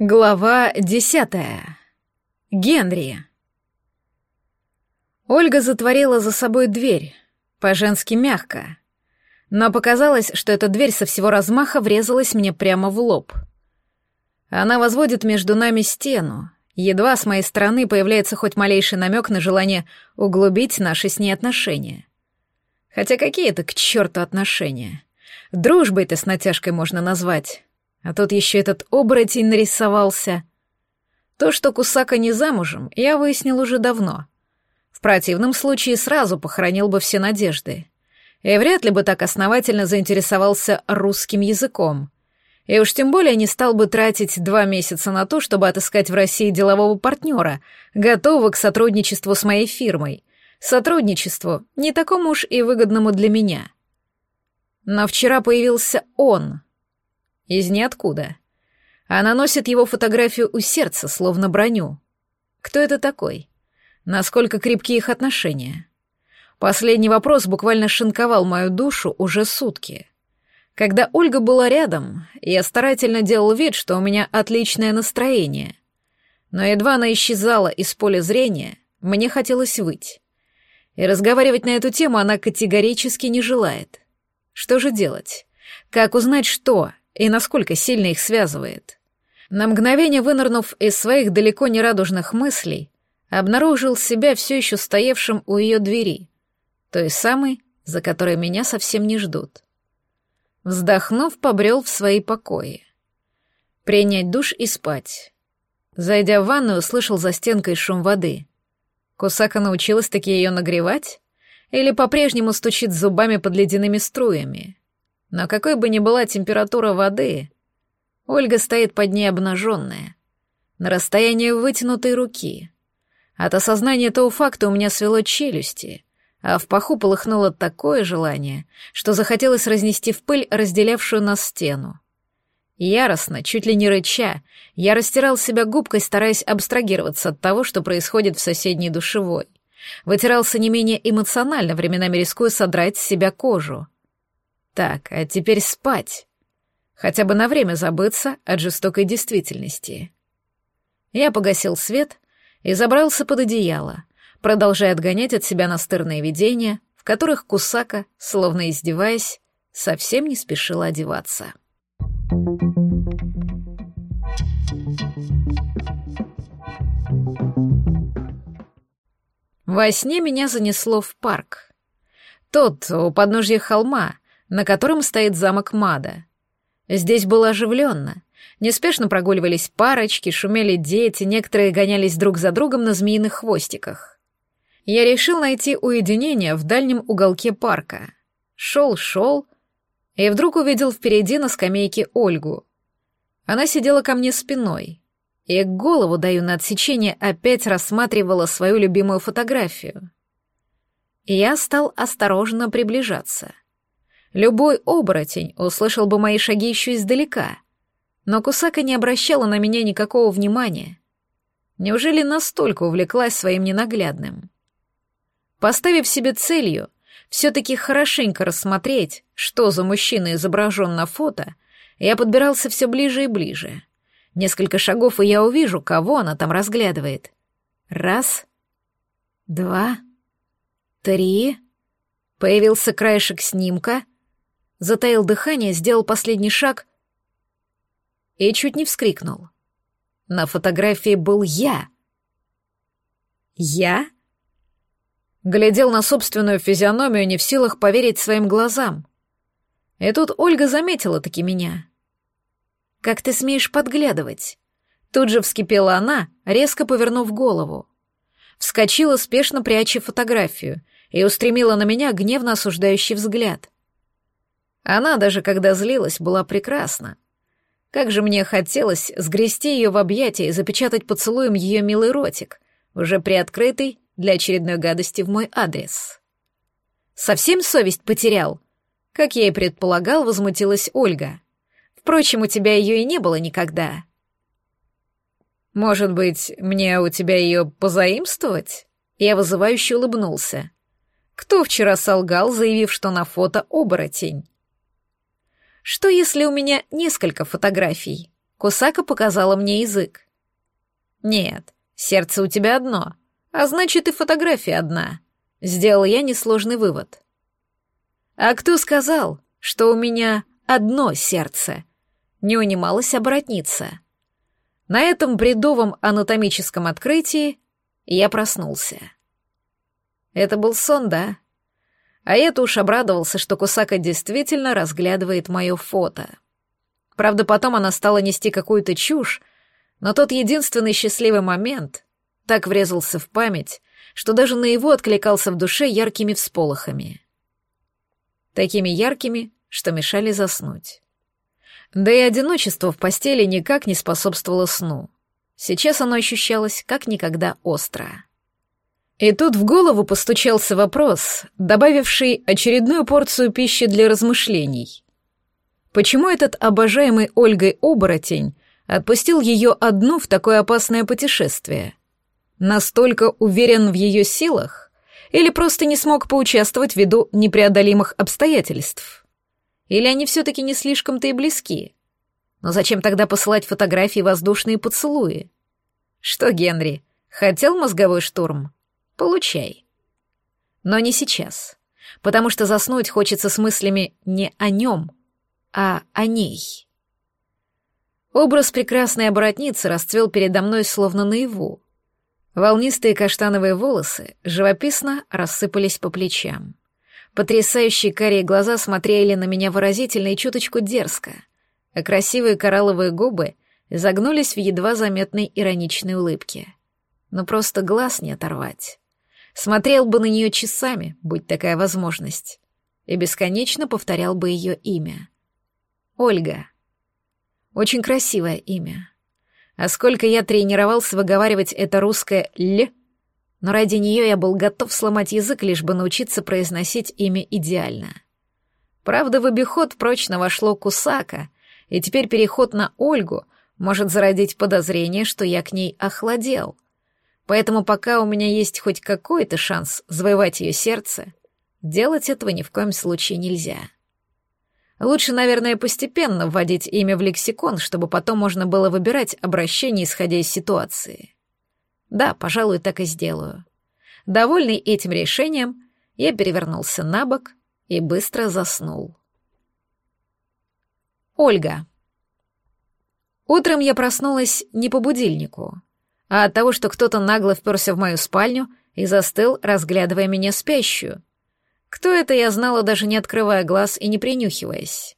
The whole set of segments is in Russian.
Глава десятая. Генри. Ольга затворила за собой дверь, по-женски мягко. Но показалось, что эта дверь со всего размаха врезалась мне прямо в лоб. Она возводит между нами стену. Едва с моей стороны появляется хоть малейший намек на желание углубить наши с ней отношения. Хотя какие это к черту отношения? Дружбой это с натяжкой можно назвать. А тут еще этот оборотень нарисовался. То, что Кусака не замужем, я выяснил уже давно. В противном случае сразу похоронил бы все надежды. И вряд ли бы так основательно заинтересовался русским языком. И уж тем более не стал бы тратить два месяца на то, чтобы отыскать в России делового партнера, готового к сотрудничеству с моей фирмой. Сотрудничеству, не такому уж и выгодному для меня. Но вчера появился он — из ниоткуда. Она носит его фотографию у сердца, словно броню. Кто это такой? Насколько крепкие их отношения? Последний вопрос буквально шинковал мою душу уже сутки. Когда Ольга была рядом, я старательно делал вид, что у меня отличное настроение. Но едва она исчезала из поля зрения, мне хотелось выть. И разговаривать на эту тему она категорически не желает. Что же делать? Как узнать, что и насколько сильно их связывает. На мгновение вынырнув из своих далеко не радужных мыслей, обнаружил себя все еще стоявшим у ее двери, той самой, за которой меня совсем не ждут. Вздохнув, побрел в свои покои. Принять душ и спать. Зайдя в ванную, услышал за стенкой шум воды. Кусака научилась таки ее нагревать? Или по-прежнему стучит зубами под ледяными струями? Но какой бы ни была температура воды, Ольга стоит под ней обнаженная, на расстоянии вытянутой руки. От осознания этого факта у меня свело челюсти, а в паху полыхнуло такое желание, что захотелось разнести в пыль разделявшую нас стену. Яростно, чуть ли не рыча, я растирал себя губкой, стараясь абстрагироваться от того, что происходит в соседней душевой. Вытирался не менее эмоционально, временами рискуя содрать с себя кожу. Так, а теперь спать. Хотя бы на время забыться от жестокой действительности. Я погасил свет и забрался под одеяло, продолжая отгонять от себя настырные видения, в которых Кусака, словно издеваясь, совсем не спешила одеваться. Во сне меня занесло в парк. Тот, у подножья холма, на котором стоит замок Мада. Здесь было оживленно. Неспешно прогуливались парочки, шумели дети, некоторые гонялись друг за другом на змеиных хвостиках. Я решил найти уединение в дальнем уголке парка. Шел-шел, и вдруг увидел впереди на скамейке Ольгу. Она сидела ко мне спиной, и голову даю на отсечение опять рассматривала свою любимую фотографию. Я стал осторожно приближаться — Любой оборотень услышал бы мои шаги еще издалека. Но Кусака не обращала на меня никакого внимания. Неужели настолько увлеклась своим ненаглядным? Поставив себе целью все-таки хорошенько рассмотреть, что за мужчина изображен на фото, я подбирался все ближе и ближе. Несколько шагов, и я увижу, кого она там разглядывает. Раз, два, три. Появился краешек снимка — затаил дыхание, сделал последний шаг и чуть не вскрикнул. На фотографии был я. Я? Глядел на собственную физиономию, не в силах поверить своим глазам. И тут Ольга заметила таки меня. «Как ты смеешь подглядывать?» Тут же вскипела она, резко повернув голову. Вскочила, спешно пряча фотографию, и устремила на меня гневно осуждающий взгляд. Она, даже когда злилась, была прекрасна. Как же мне хотелось сгрести ее в объятия и запечатать поцелуем ее милый ротик, уже приоткрытый для очередной гадости в мой адрес. Совсем совесть потерял? Как я и предполагал, возмутилась Ольга. Впрочем, у тебя ее и не было никогда. Может быть, мне у тебя ее позаимствовать? Я вызывающе улыбнулся. Кто вчера солгал, заявив, что на фото оборотень? Что если у меня несколько фотографий? Кусака показала мне язык. «Нет, сердце у тебя одно, а значит и фотография одна», — сделал я несложный вывод. «А кто сказал, что у меня одно сердце?» — не унималась оборотница. На этом бредовом анатомическом открытии я проснулся. Это был сон, да? А я-то уж обрадовался, что Кусака действительно разглядывает мое фото. Правда, потом она стала нести какую-то чушь, но тот единственный счастливый момент так врезался в память, что даже на его откликался в душе яркими всполохами. Такими яркими, что мешали заснуть. Да и одиночество в постели никак не способствовало сну. Сейчас оно ощущалось как никогда остро. И тут в голову постучался вопрос, добавивший очередную порцию пищи для размышлений. Почему этот обожаемый Ольгой оборотень отпустил ее одну в такое опасное путешествие? Настолько уверен в ее силах? Или просто не смог поучаствовать ввиду непреодолимых обстоятельств? Или они все-таки не слишком-то и близки? Но зачем тогда посылать фотографии воздушные поцелуи? Что, Генри, хотел мозговой штурм? Получай. Но не сейчас, потому что заснуть хочется с мыслями не о нем, а о ней. Образ прекрасной оборотницы расцвел передо мной словно наяву. Волнистые каштановые волосы живописно рассыпались по плечам. Потрясающие карие глаза смотрели на меня выразительно и чуточку дерзко, а красивые коралловые губы загнулись в едва заметной ироничной улыбке. Но просто глаз не оторвать. Смотрел бы на нее часами, будь такая возможность, и бесконечно повторял бы ее имя. Ольга. Очень красивое имя. А сколько я тренировался выговаривать это русское «л», но ради нее я был готов сломать язык, лишь бы научиться произносить имя идеально. Правда, в обиход прочно вошло Кусака, и теперь переход на Ольгу может зародить подозрение, что я к ней охладел — Поэтому пока у меня есть хоть какой-то шанс завоевать ее сердце, делать этого ни в коем случае нельзя. Лучше, наверное, постепенно вводить имя в лексикон, чтобы потом можно было выбирать обращение, исходя из ситуации. Да, пожалуй, так и сделаю. Довольный этим решением, я перевернулся на бок и быстро заснул. Ольга. Утром я проснулась не по будильнику — а от того, что кто-то нагло вперся в мою спальню и застыл, разглядывая меня спящую. Кто это, я знала, даже не открывая глаз и не принюхиваясь.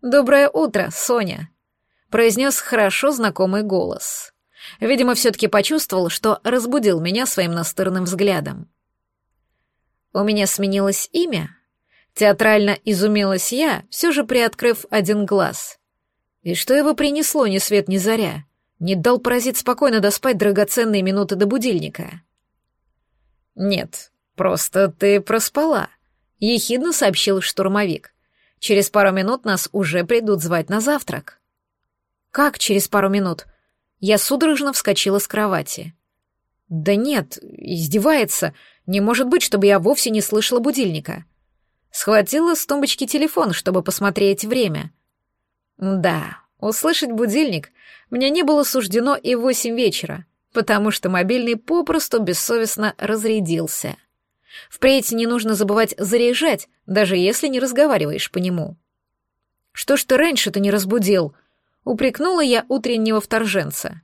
«Доброе утро, Соня», — произнес хорошо знакомый голос. Видимо, все-таки почувствовал, что разбудил меня своим настырным взглядом. У меня сменилось имя. Театрально изумилась я, все же приоткрыв один глаз. И что его принесло ни свет ни заря? Не дал паразит спокойно доспать драгоценные минуты до будильника. «Нет, просто ты проспала», — ехидно сообщил штурмовик. «Через пару минут нас уже придут звать на завтрак». «Как через пару минут?» Я судорожно вскочила с кровати. «Да нет, издевается. Не может быть, чтобы я вовсе не слышала будильника». Схватила с тумбочки телефон, чтобы посмотреть время. Да, Услышать будильник мне не было суждено и в восемь вечера, потому что мобильный попросту бессовестно разрядился. Впредь не нужно забывать заряжать, даже если не разговариваешь по нему. «Что ж ты раньше-то не разбудил?» — упрекнула я утреннего вторженца.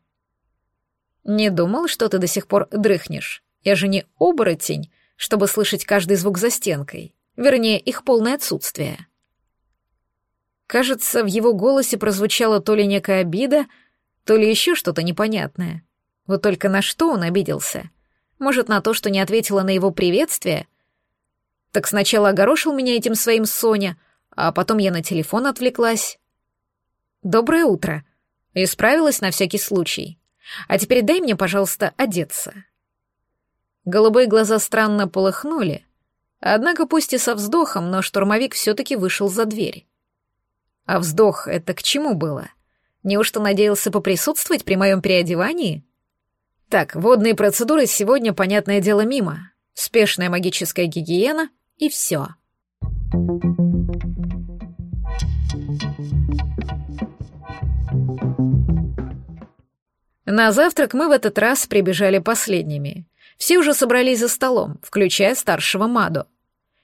«Не думал, что ты до сих пор дрыхнешь. Я же не оборотень, чтобы слышать каждый звук за стенкой, вернее, их полное отсутствие». Кажется, в его голосе прозвучала то ли некая обида, то ли еще что-то непонятное. Вот только на что он обиделся? Может, на то, что не ответила на его приветствие? Так сначала огорошил меня этим своим Соня, а потом я на телефон отвлеклась. «Доброе утро», — исправилась на всякий случай. «А теперь дай мне, пожалуйста, одеться». Голубые глаза странно полыхнули, однако пусть и со вздохом, но штурмовик все-таки вышел за дверь. А вздох — это к чему было? Неужто надеялся поприсутствовать при моем переодевании? Так, водные процедуры сегодня, понятное дело, мимо. Спешная магическая гигиена и все. На завтрак мы в этот раз прибежали последними. Все уже собрались за столом, включая старшего Маду.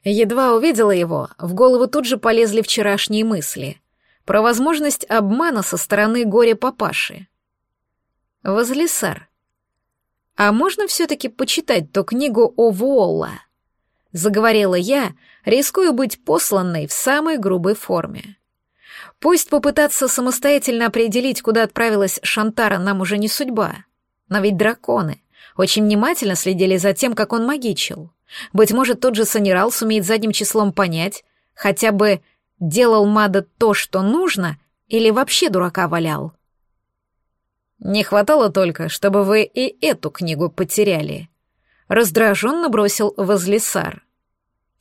Едва увидела его, в голову тут же полезли вчерашние мысли. Про возможность обмана со стороны горя-папаши. Возлисар. А можно все-таки почитать ту книгу о Вуолла? Заговорила я, рискуя быть посланной в самой грубой форме. Пусть попытаться самостоятельно определить, куда отправилась Шантара, нам уже не судьба. Но ведь драконы очень внимательно следили за тем, как он магичил. Быть может, тот же Санерал сумеет задним числом понять, хотя бы делал Мада то, что нужно, или вообще дурака валял. Не хватало только, чтобы вы и эту книгу потеряли. Раздраженно бросил Возлисар.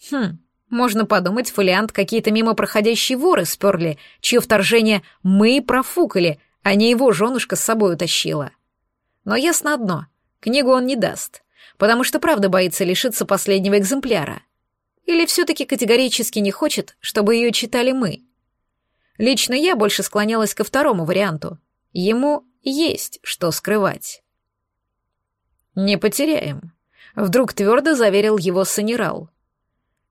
Хм, можно подумать, фолиант какие-то мимо проходящие воры сперли, чье вторжение мы профукали, а не его женушка с собой утащила. Но ясно одно, книгу он не даст, потому что правда боится лишиться последнего экземпляра. Или все-таки категорически не хочет, чтобы ее читали мы. Лично я больше склонялась ко второму варианту. Ему есть что скрывать. «Не потеряем», — вдруг твердо заверил его Санерал.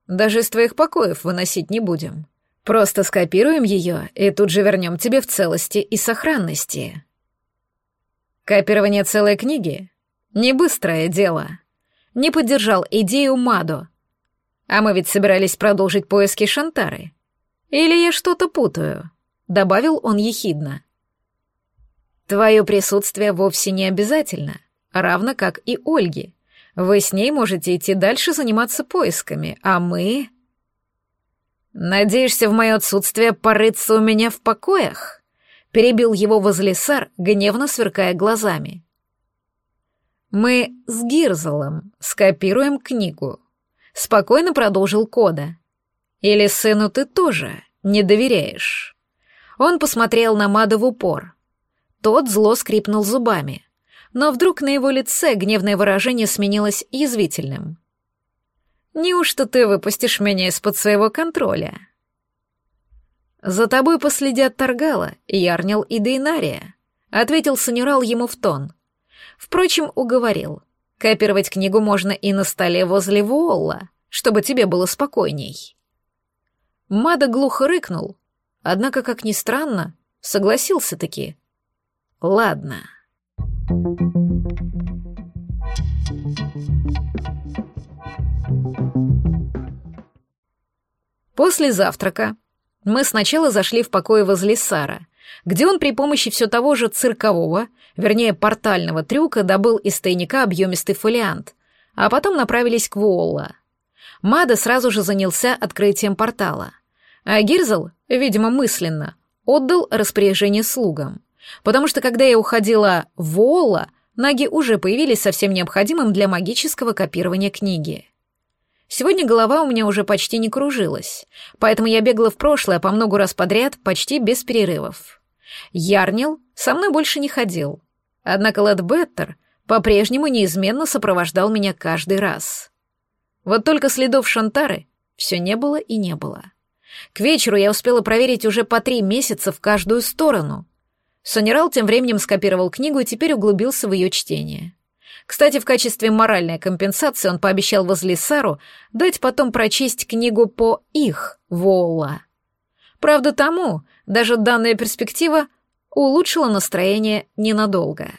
Даже из твоих покоев выносить не будем. Просто скопируем ее и тут же вернем тебе в целости и сохранности. Копирование целой книги — не быстрое дело. Не поддержал идею Мадо. А мы ведь собирались продолжить поиски Шантары. Или я что-то путаю? Добавил он ехидно. Твое присутствие вовсе не обязательно, равно как и Ольги. Вы с ней можете идти дальше заниматься поисками, а мы... «Надеешься в мое отсутствие порыться у меня в покоях?» — перебил его возлесар, гневно сверкая глазами. «Мы с Гирзелом скопируем книгу», — спокойно продолжил Кода. «Или сыну ты тоже не доверяешь?» Он посмотрел на Мада в упор. Тот зло скрипнул зубами но вдруг на его лице гневное выражение сменилось язвительным. «Неужто ты выпустишь меня из-под своего контроля?» «За тобой последят Таргала, Ярнил и Дейнария», — ответил Санюрал ему в тон. Впрочем, уговорил. Копировать книгу можно и на столе возле Вуолла, чтобы тебе было спокойней. Мада глухо рыкнул, однако, как ни странно, согласился-таки. «Ладно». После завтрака мы сначала зашли в покой возле Сара, где он при помощи все того же циркового, вернее портального трюка добыл из тайника объемистый фолиант, а потом направились к Вуолла. Мада сразу же занялся открытием портала, а Гирзел, видимо мысленно, отдал распоряжение слугам потому что когда я уходила в Вуолла, наги уже появились со всем необходимым для магического копирования книги. Сегодня голова у меня уже почти не кружилась, поэтому я бегала в прошлое по много раз подряд, почти без перерывов. Ярнил со мной больше не ходил, однако Лэдбеттер по-прежнему неизменно сопровождал меня каждый раз. Вот только следов Шантары все не было и не было. К вечеру я успела проверить уже по три месяца в каждую сторону — Сонерал тем временем скопировал книгу и теперь углубился в ее чтение. Кстати, в качестве моральной компенсации он пообещал возле Сару дать потом прочесть книгу по их Волла. Правда, тому даже данная перспектива улучшила настроение ненадолго.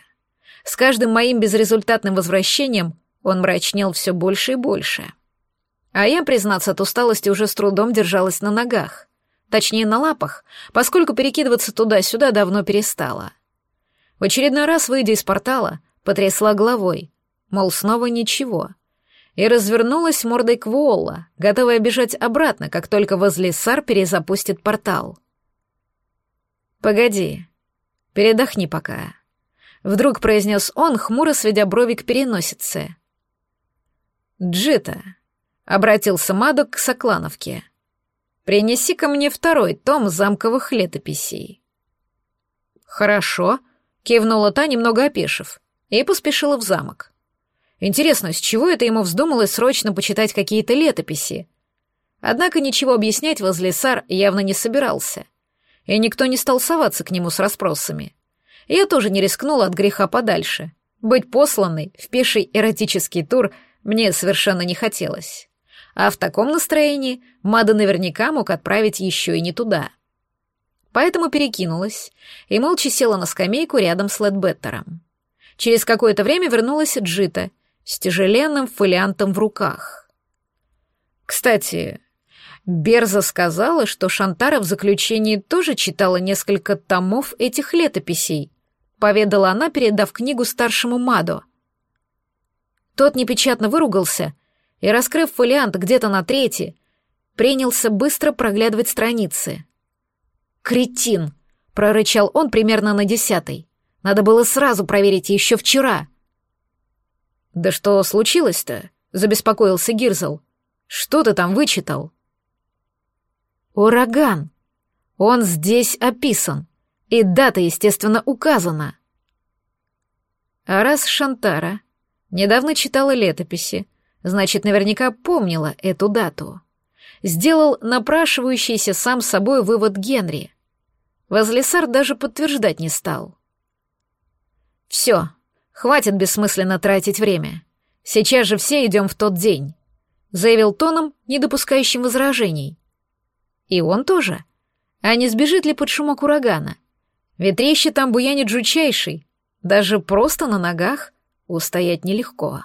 С каждым моим безрезультатным возвращением он мрачнел все больше и больше. А я, признаться, от усталости уже с трудом держалась на ногах точнее на лапах, поскольку перекидываться туда-сюда давно перестала. В очередной раз, выйдя из портала, потрясла головой, мол, снова ничего, и развернулась мордой к Вуолла, готовая бежать обратно, как только возле Сар перезапустит портал. «Погоди, передохни пока», — вдруг произнес он, хмуро сведя брови к переносице. «Джита», — обратился Мадок к Соклановке, — Принеси-ка мне второй том замковых летописей». «Хорошо», — кивнула та, немного опешив, и поспешила в замок. Интересно, с чего это ему вздумалось срочно почитать какие-то летописи? Однако ничего объяснять возле Сар явно не собирался, и никто не стал соваться к нему с расспросами. я тоже не рискнула от греха подальше. Быть посланной в пеший эротический тур мне совершенно не хотелось. А в таком настроении Мада наверняка мог отправить еще и не туда. Поэтому перекинулась и молча села на скамейку рядом с Ледбеттером. Через какое-то время вернулась Джита с тяжеленным фолиантом в руках. Кстати, Берза сказала, что Шантара в заключении тоже читала несколько томов этих летописей, поведала она, передав книгу старшему Мадо. Тот непечатно выругался и, раскрыв фолиант где-то на трети, принялся быстро проглядывать страницы. «Кретин!» — прорычал он примерно на десятой. «Надо было сразу проверить еще вчера». «Да что случилось-то?» — забеспокоился Гирзл. «Что ты там вычитал?» «Ураган! Он здесь описан, и дата, естественно, указана». А раз Шантара недавно читала летописи, значит, наверняка помнила эту дату. Сделал напрашивающийся сам собой вывод Генри. Возлесар даже подтверждать не стал. «Все, хватит бессмысленно тратить время. Сейчас же все идем в тот день», — заявил тоном, не допускающим возражений. «И он тоже. А не сбежит ли под шумок урагана? Ветрище там буянит жучайший. Даже просто на ногах устоять нелегко».